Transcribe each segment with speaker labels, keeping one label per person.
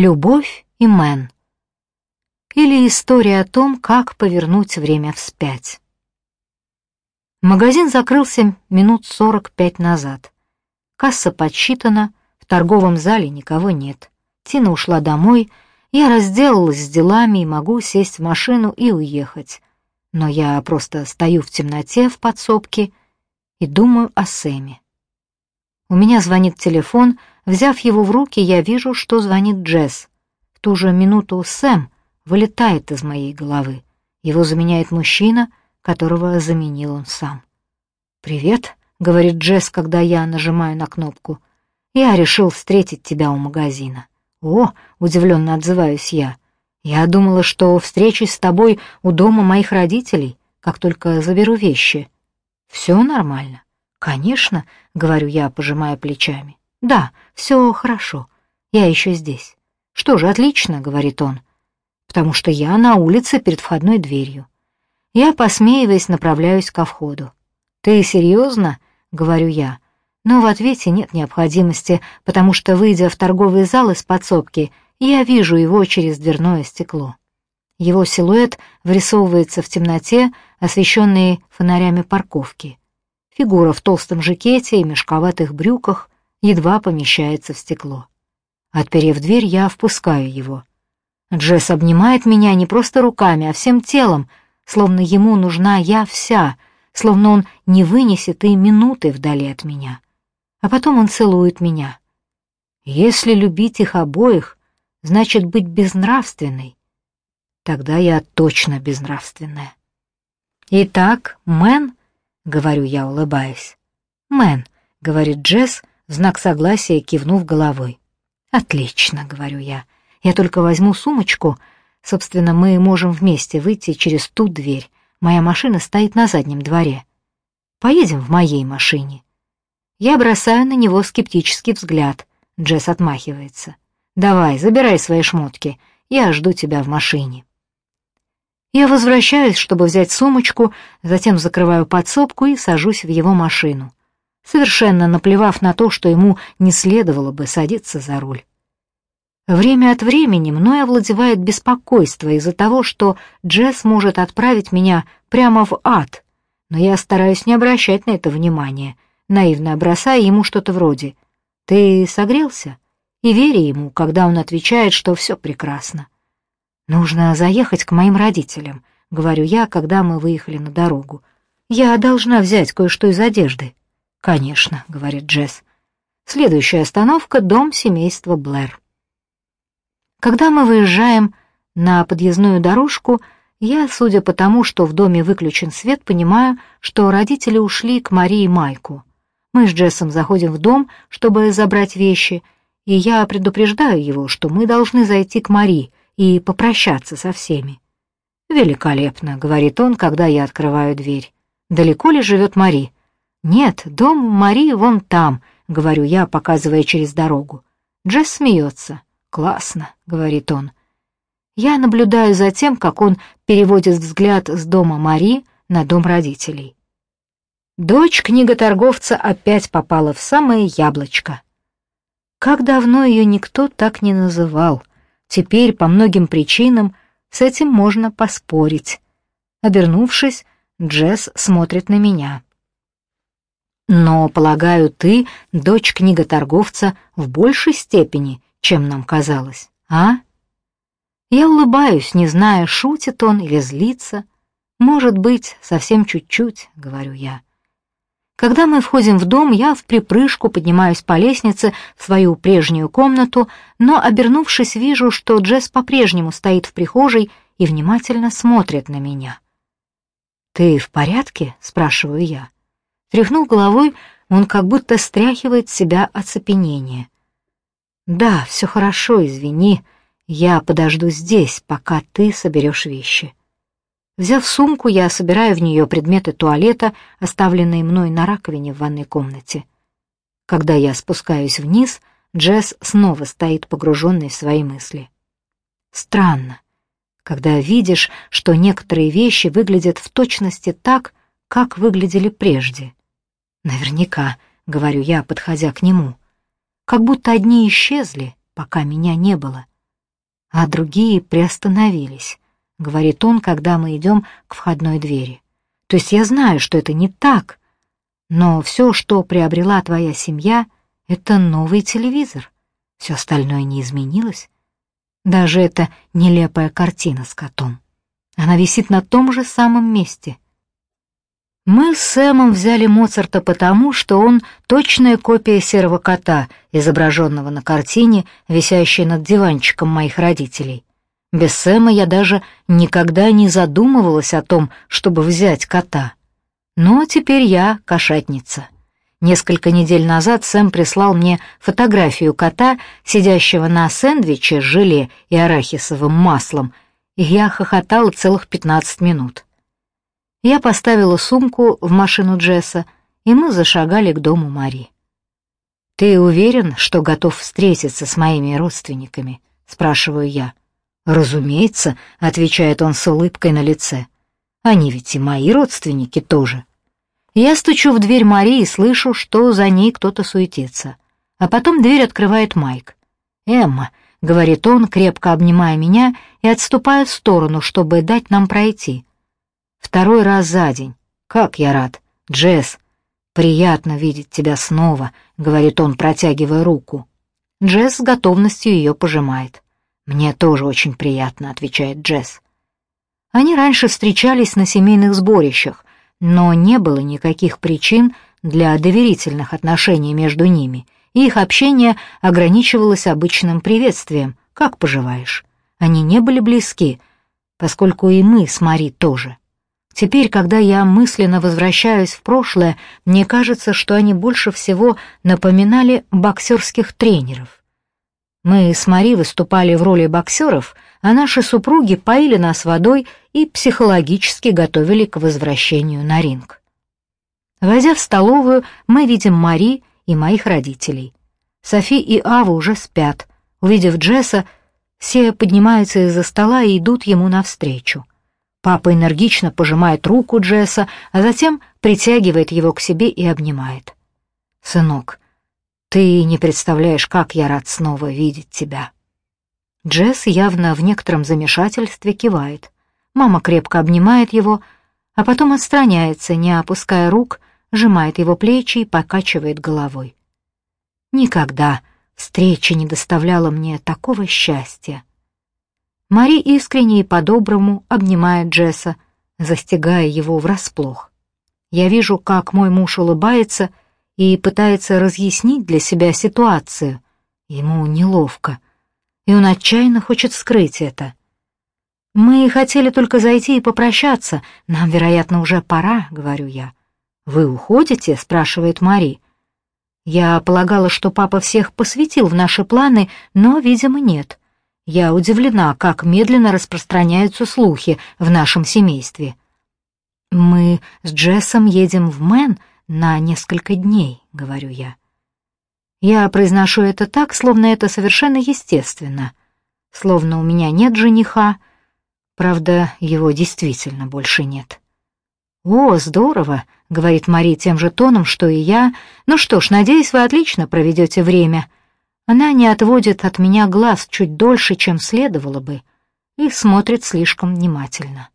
Speaker 1: Любовь и Мэн. Или история о том, как повернуть время вспять. Магазин закрылся минут сорок пять назад. Касса подсчитана, в торговом зале никого нет. Тина ушла домой, я разделалась с делами и могу сесть в машину и уехать. Но я просто стою в темноте в подсобке и думаю о Сэме. У меня звонит телефон, взяв его в руки, я вижу, что звонит Джесс. В ту же минуту Сэм вылетает из моей головы. Его заменяет мужчина, которого заменил он сам. «Привет», — говорит Джесс, когда я нажимаю на кнопку. «Я решил встретить тебя у магазина». «О», — удивленно отзываюсь я, — «я думала, что встречусь с тобой у дома моих родителей, как только заберу вещи». «Все нормально?» «Конечно», — говорю я, пожимая плечами. «Да, все хорошо. Я еще здесь». «Что же, отлично», — говорит он, «потому что я на улице перед входной дверью». Я, посмеиваясь, направляюсь ко входу. «Ты серьезно?» — говорю я. Но в ответе нет необходимости, потому что, выйдя в торговый зал из подсобки, я вижу его через дверное стекло. Его силуэт вырисовывается в темноте, освещенной фонарями парковки. Фигура в толстом жакете и мешковатых брюках едва помещается в стекло. Отперев дверь, я впускаю его. Джесс обнимает меня не просто руками, а всем телом, словно ему нужна я вся, словно он не вынесет и минуты вдали от меня. А потом он целует меня. Если любить их обоих, значит быть безнравственной. Тогда я точно безнравственная. Итак, Мэн говорю я, улыбаясь. «Мэн», — говорит Джесс, в знак согласия кивнув головой. «Отлично», — говорю я. «Я только возьму сумочку. Собственно, мы можем вместе выйти через ту дверь. Моя машина стоит на заднем дворе. Поедем в моей машине». Я бросаю на него скептический взгляд. Джесс отмахивается. «Давай, забирай свои шмотки. Я жду тебя в машине». Я возвращаюсь, чтобы взять сумочку, затем закрываю подсобку и сажусь в его машину, совершенно наплевав на то, что ему не следовало бы садиться за руль. Время от времени мной овладевает беспокойство из-за того, что Джесс может отправить меня прямо в ад, но я стараюсь не обращать на это внимания, наивно бросая ему что-то вроде «Ты согрелся?» и веря ему, когда он отвечает, что все прекрасно. «Нужно заехать к моим родителям», — говорю я, когда мы выехали на дорогу. «Я должна взять кое-что из одежды». «Конечно», — говорит Джесс. Следующая остановка — дом семейства Блэр. Когда мы выезжаем на подъездную дорожку, я, судя по тому, что в доме выключен свет, понимаю, что родители ушли к Марии Майку. Мы с Джессом заходим в дом, чтобы забрать вещи, и я предупреждаю его, что мы должны зайти к Марии, и попрощаться со всеми. «Великолепно», — говорит он, когда я открываю дверь. «Далеко ли живет Мари?» «Нет, дом Мари вон там», — говорю я, показывая через дорогу. Джесс смеется. «Классно», — говорит он. Я наблюдаю за тем, как он переводит взгляд с дома Мари на дом родителей. Дочь книготорговца опять попала в самое яблочко. Как давно ее никто так не называл. Теперь по многим причинам с этим можно поспорить. Обернувшись, Джесс смотрит на меня. Но, полагаю, ты дочь книготорговца в большей степени, чем нам казалось, а? Я улыбаюсь, не зная, шутит он или злится. Может быть, совсем чуть-чуть, говорю я. Когда мы входим в дом, я в припрыжку поднимаюсь по лестнице в свою прежнюю комнату, но, обернувшись, вижу, что Джесс по-прежнему стоит в прихожей и внимательно смотрит на меня. «Ты в порядке?» — спрашиваю я. Тряхнув головой, он как будто стряхивает с себя оцепенение. «Да, все хорошо, извини. Я подожду здесь, пока ты соберешь вещи». Взяв сумку, я собираю в нее предметы туалета, оставленные мной на раковине в ванной комнате. Когда я спускаюсь вниз, Джесс снова стоит погруженный в свои мысли. Странно, когда видишь, что некоторые вещи выглядят в точности так, как выглядели прежде. Наверняка, говорю я, подходя к нему, как будто одни исчезли, пока меня не было. а другие приостановились, говорит он, когда мы идем к входной двери. То есть я знаю, что это не так, но все, что приобрела твоя семья, это новый телевизор. Все остальное не изменилось. Даже эта нелепая картина с котом. Она висит на том же самом месте. Мы с Сэмом взяли Моцарта потому, что он точная копия серого кота, изображенного на картине, висящей над диванчиком моих родителей. Без Сэма я даже никогда не задумывалась о том, чтобы взять кота. Но теперь я кошатница. Несколько недель назад Сэм прислал мне фотографию кота, сидящего на сэндвиче с желе и арахисовым маслом, и я хохотала целых 15 минут. Я поставила сумку в машину Джесса, и мы зашагали к дому Мари. «Ты уверен, что готов встретиться с моими родственниками?» — спрашиваю я. «Разумеется», — отвечает он с улыбкой на лице. «Они ведь и мои родственники тоже». Я стучу в дверь Марии и слышу, что за ней кто-то суетится. А потом дверь открывает Майк. «Эмма», — говорит он, крепко обнимая меня и отступая в сторону, чтобы дать нам пройти. «Второй раз за день. Как я рад. Джесс, приятно видеть тебя снова», — говорит он, протягивая руку. Джесс с готовностью ее пожимает. «Мне тоже очень приятно», — отвечает Джесс. Они раньше встречались на семейных сборищах, но не было никаких причин для доверительных отношений между ними, и их общение ограничивалось обычным приветствием «как поживаешь?». Они не были близки, поскольку и мы с Мари тоже. Теперь, когда я мысленно возвращаюсь в прошлое, мне кажется, что они больше всего напоминали боксерских тренеров. Мы с Мари выступали в роли боксеров, а наши супруги поили нас водой и психологически готовили к возвращению на ринг. Войдя в столовую, мы видим Мари и моих родителей. Софи и Ава уже спят. Увидев Джесса, все поднимаются из-за стола и идут ему навстречу. Папа энергично пожимает руку Джесса, а затем притягивает его к себе и обнимает. «Сынок, ты не представляешь, как я рад снова видеть тебя». Джесс явно в некотором замешательстве кивает. Мама крепко обнимает его, а потом отстраняется, не опуская рук, сжимает его плечи и покачивает головой. Никогда встреча не доставляла мне такого счастья. Мари искренне и по-доброму обнимает Джесса, застигая его врасплох. Я вижу, как мой муж улыбается и пытается разъяснить для себя ситуацию. Ему неловко, и он отчаянно хочет скрыть это. «Мы хотели только зайти и попрощаться. Нам, вероятно, уже пора», — говорю я. «Вы уходите?» — спрашивает Мари. Я полагала, что папа всех посвятил в наши планы, но, видимо, нет. Я удивлена, как медленно распространяются слухи в нашем семействе. «Мы с Джессом едем в Мэн на несколько дней», — говорю я. Я произношу это так, словно это совершенно естественно, словно у меня нет жениха, правда, его действительно больше нет. «О, здорово», — говорит Мари тем же тоном, что и я. «Ну что ж, надеюсь, вы отлично проведете время». Она не отводит от меня глаз чуть дольше, чем следовало бы, и смотрит слишком внимательно.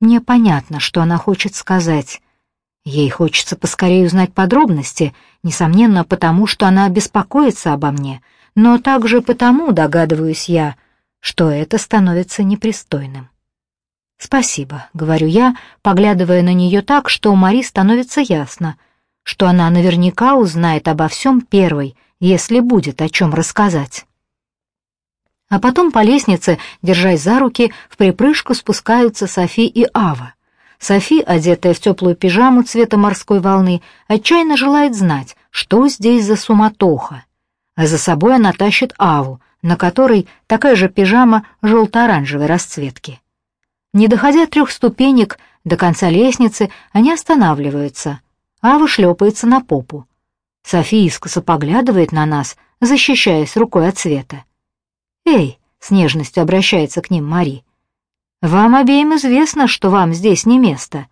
Speaker 1: Мне понятно, что она хочет сказать. Ей хочется поскорее узнать подробности, несомненно, потому что она беспокоится обо мне, но также потому, догадываюсь я, что это становится непристойным. «Спасибо», — говорю я, поглядывая на нее так, что у Мари становится ясно, что она наверняка узнает обо всем первой, если будет о чем рассказать. А потом по лестнице, держась за руки, в припрыжку спускаются Софи и Ава. Софи, одетая в теплую пижаму цвета морской волны, отчаянно желает знать, что здесь за суматоха. А за собой она тащит Аву, на которой такая же пижама желто-оранжевой расцветки. Не доходя трех ступенек до конца лестницы, они останавливаются. Ава шлепается на попу. София искоса поглядывает на нас, защищаясь рукой от света. «Эй!» — с нежностью обращается к ним Мари. «Вам обеим известно, что вам здесь не место».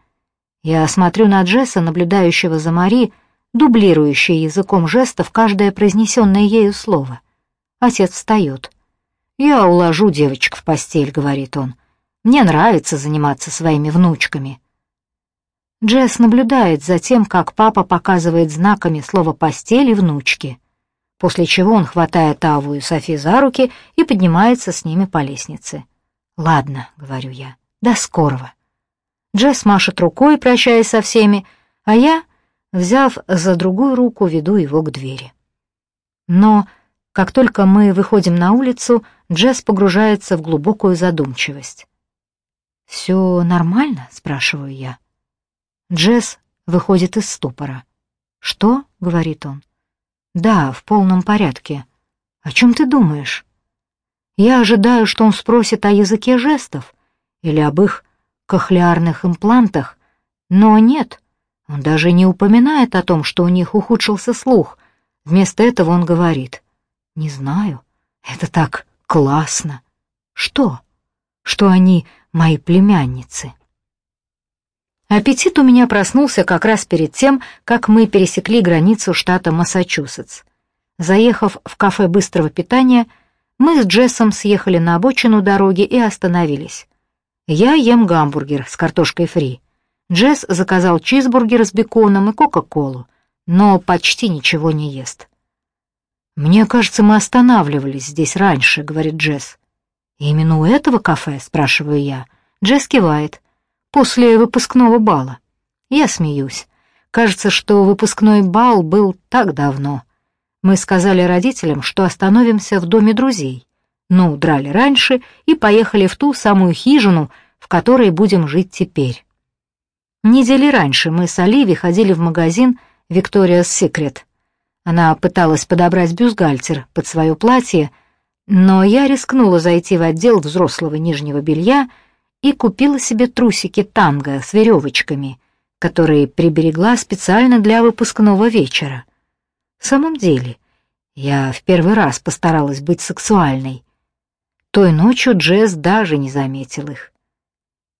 Speaker 1: Я смотрю на Джесса, наблюдающего за Мари, дублирующий языком жестов каждое произнесенное ею слово. Отец встает. «Я уложу девочек в постель», — говорит он. «Мне нравится заниматься своими внучками». Джесс наблюдает за тем, как папа показывает знаками слово «постель» и «внучки», после чего он хватает Аву и Софи за руки и поднимается с ними по лестнице. «Ладно», — говорю я, — «до скорого». Джесс машет рукой, прощаясь со всеми, а я, взяв за другую руку, веду его к двери. Но как только мы выходим на улицу, Джесс погружается в глубокую задумчивость. «Все нормально?» — спрашиваю я. Джесс выходит из ступора. «Что?» — говорит он. «Да, в полном порядке. О чем ты думаешь?» Я ожидаю, что он спросит о языке жестов или об их кохлеарных имплантах, но нет, он даже не упоминает о том, что у них ухудшился слух. Вместо этого он говорит, «Не знаю, это так классно». «Что?» «Что они мои племянницы». Аппетит у меня проснулся как раз перед тем, как мы пересекли границу штата Массачусетс. Заехав в кафе быстрого питания, мы с Джессом съехали на обочину дороги и остановились. Я ем гамбургер с картошкой фри. Джесс заказал чизбургер с беконом и кока-колу, но почти ничего не ест. «Мне кажется, мы останавливались здесь раньше», — говорит Джесс. «Именно у этого кафе?» — спрашиваю я. Джесс кивает после выпускного бала. Я смеюсь. Кажется, что выпускной бал был так давно. Мы сказали родителям, что остановимся в доме друзей. Ну, драли раньше и поехали в ту самую хижину, в которой будем жить теперь. Недели раньше мы с Оливией ходили в магазин «Викториа's Secret». Она пыталась подобрать бюстгальтер под свое платье, но я рискнула зайти в отдел взрослого нижнего белья — и купила себе трусики танго с веревочками, которые приберегла специально для выпускного вечера. В самом деле, я в первый раз постаралась быть сексуальной. Той ночью Джесс даже не заметил их.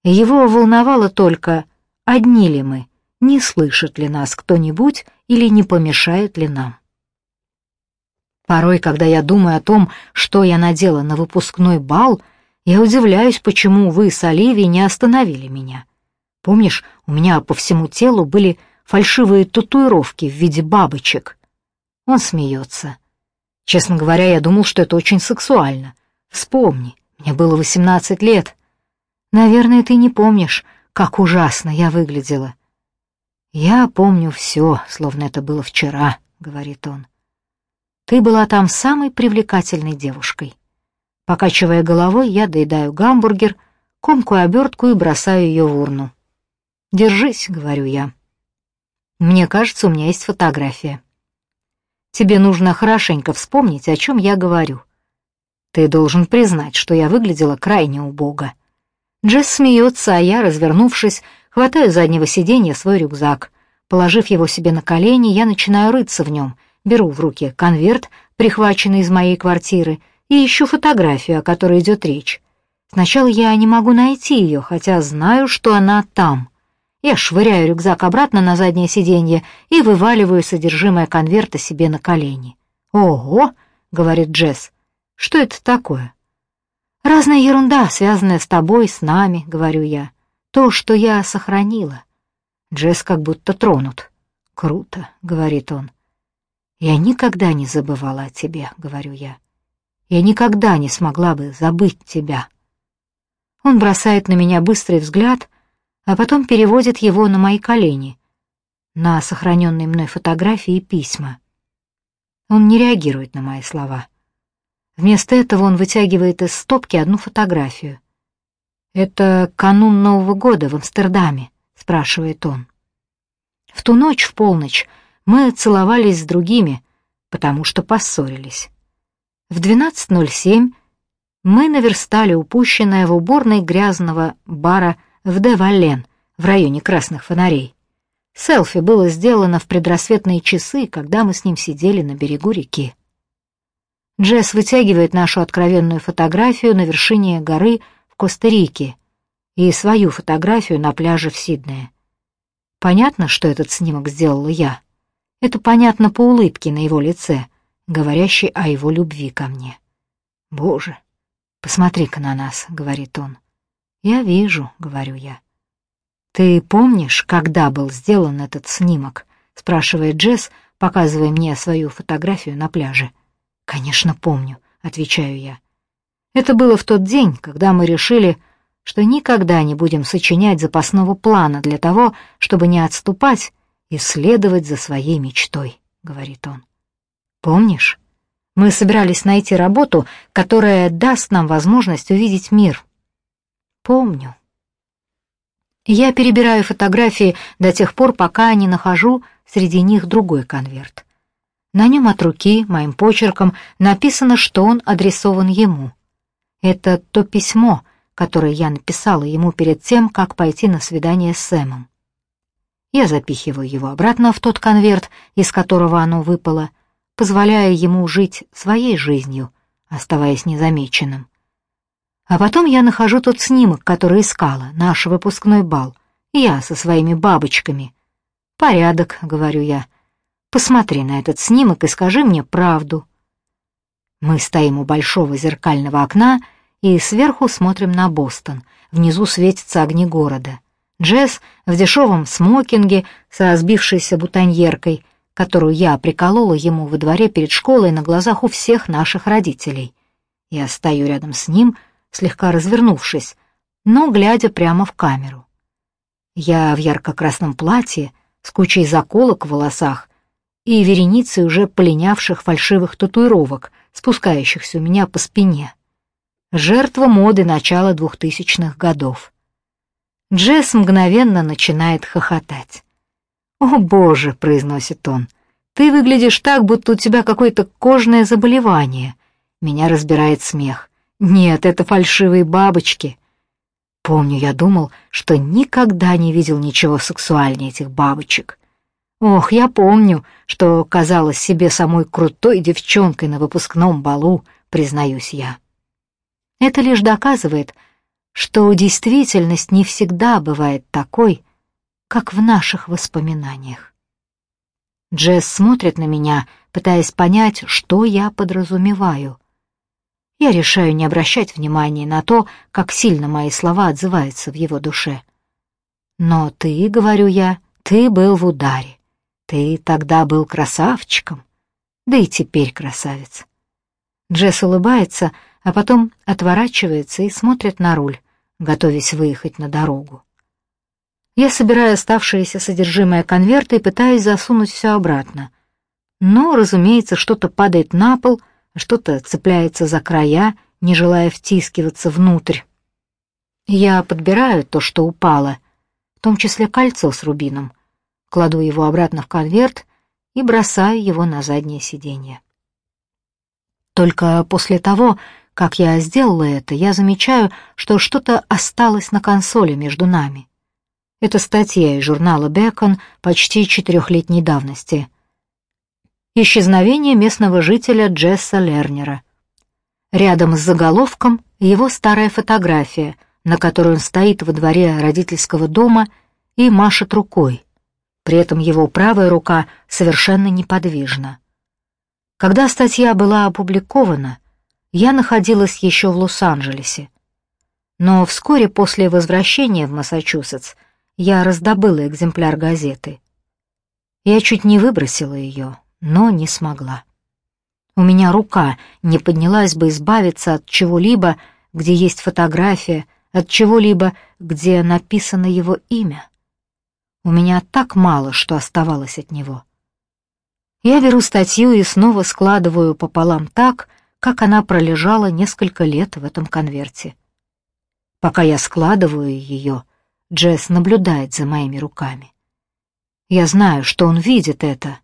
Speaker 1: Его волновало только, одни ли мы, не слышит ли нас кто-нибудь или не помешает ли нам. Порой, когда я думаю о том, что я надела на выпускной бал — я удивляюсь, почему вы с Оливией не остановили меня. Помнишь, у меня по всему телу были фальшивые татуировки в виде бабочек. Он смеется. Честно говоря, я думал, что это очень сексуально. Вспомни, мне было восемнадцать лет. Наверное, ты не помнишь, как ужасно я выглядела. Я помню все, словно это было вчера, говорит он. Ты была там самой привлекательной девушкой. Покачивая головой, я доедаю гамбургер, комкую обертку и бросаю ее в урну. «Держись», — говорю я. «Мне кажется, у меня есть фотография. Тебе нужно хорошенько вспомнить, о чем я говорю. Ты должен признать, что я выглядела крайне убого». Джесс смеется, а я, развернувшись, хватаю с заднего сиденья свой рюкзак. Положив его себе на колени, я начинаю рыться в нем, беру в руки конверт, прихваченный из моей квартиры, и ищу фотографию, о которой идет речь. Сначала я не могу найти ее, хотя знаю, что она там. Я швыряю рюкзак обратно на заднее сиденье и вываливаю содержимое конверта себе на колени. «Ого!» — говорит Джесс. «Что это такое?» «Разная ерунда, связанная с тобой, с нами», — говорю я. «То, что я сохранила». Джесс как будто тронут. «Круто», — говорит он. «Я никогда не забывала о тебе», — говорю я. Я никогда не смогла бы забыть тебя. Он бросает на меня быстрый взгляд, а потом переводит его на мои колени, на сохраненные мной фотографии и письма. Он не реагирует на мои слова. Вместо этого он вытягивает из стопки одну фотографию. «Это канун Нового года в Амстердаме», — спрашивает он. В ту ночь, в полночь, мы целовались с другими, потому что поссорились. В 12.07 мы наверстали упущенное в уборной грязного бара в Де-Вален в районе красных фонарей. Селфи было сделано в предрассветные часы, когда мы с ним сидели на берегу реки. Джесс вытягивает нашу откровенную фотографию на вершине горы в Коста-Рике и свою фотографию на пляже в Сиднее. Понятно, что этот снимок сделала я. Это понятно по улыбке на его лице — говорящий о его любви ко мне. Боже, «Посмотри-ка на нас», — говорит он. «Я вижу», — говорю я. «Ты помнишь, когда был сделан этот снимок?» — спрашивает Джесс, показывая мне свою фотографию на пляже. «Конечно, помню», — отвечаю я. «Это было в тот день, когда мы решили, что никогда не будем сочинять запасного плана для того, чтобы не отступать и следовать за своей мечтой», — говорит он. «Помнишь? Мы собирались найти работу, которая даст нам возможность увидеть мир». «Помню», я перебираю фотографии до тех пор, пока не нахожу среди них другой конверт. На нем от руки, моим почерком, написано, что он адресован ему. Это то письмо, которое я написала ему перед тем, как пойти на свидание с Сэмом. Я запихиваю его обратно в тот конверт, из которого оно выпало, позволяя ему жить своей жизнью, оставаясь незамеченным. А потом я нахожу тот снимок, который искала, наш выпускной бал. Я со своими бабочками. «Порядок», — говорю я. «Посмотри на этот снимок и скажи мне правду». Мы стоим у большого зеркального окна и сверху смотрим на Бостон. Внизу светятся огни города. Джесс в дешевом смокинге со сбившейся бутоньеркой, которую я приколола ему во дворе перед школой на глазах у всех наших родителей. Я стою рядом с ним, слегка развернувшись, но глядя прямо в камеру. Я в ярко-красном платье, с кучей заколок в волосах и вереницей уже полинявших фальшивых татуировок, спускающихся у меня по спине. Жертва моды начала двухтысячных годов. Джесс мгновенно начинает хохотать. «О, боже!» — произносит он. «Ты выглядишь так, будто у тебя какое-то кожное заболевание». Меня разбирает смех. «Нет, это фальшивые бабочки». Помню, я думал, что никогда не видел ничего сексуальнее этих бабочек. Ох, я помню, что казалось себе самой крутой девчонкой на выпускном балу, признаюсь я. Это лишь доказывает, что действительность не всегда бывает такой, как в наших воспоминаниях. Джесс смотрит на меня, пытаясь понять, что я подразумеваю. Я решаю не обращать внимания на то, как сильно мои слова отзываются в его душе. «Но ты, — говорю я, — ты был в ударе. Ты тогда был красавчиком, да и теперь красавец». Джесс улыбается, а потом отворачивается и смотрит на руль, готовясь выехать на дорогу. Я собираю оставшееся содержимое конверта и пытаюсь засунуть все обратно. Но, разумеется, что-то падает на пол — что-то цепляется за края, не желая втискиваться внутрь. Я подбираю то, что упало, в том числе кольцо с рубином, кладу его обратно в конверт и бросаю его на заднее сиденье. Только после того, как я сделала это, я замечаю, что что-то осталось на консоли между нами. Это статья из журнала «Бекон» почти четырехлетней давности — Исчезновение местного жителя Джесса Лернера. Рядом с заголовком его старая фотография, на которой он стоит во дворе родительского дома и машет рукой. При этом его правая рука совершенно неподвижна. Когда статья была опубликована, я находилась еще в Лос-Анджелесе. Но вскоре после возвращения в Массачусетс я раздобыла экземпляр газеты. Я чуть не выбросила ее, но не смогла. У меня рука не поднялась бы избавиться от чего-либо, где есть фотография, от чего-либо, где написано его имя. У меня так мало, что оставалось от него. Я беру статью и снова складываю пополам так, как она пролежала несколько лет в этом конверте. Пока я складываю ее, Джесс наблюдает за моими руками. Я знаю, что он видит это,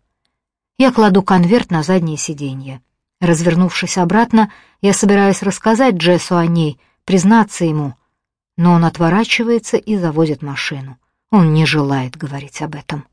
Speaker 1: я кладу конверт на заднее сиденье. Развернувшись обратно, я собираюсь рассказать Джессу о ней, признаться ему, но он отворачивается и заводит машину. Он не желает говорить об этом.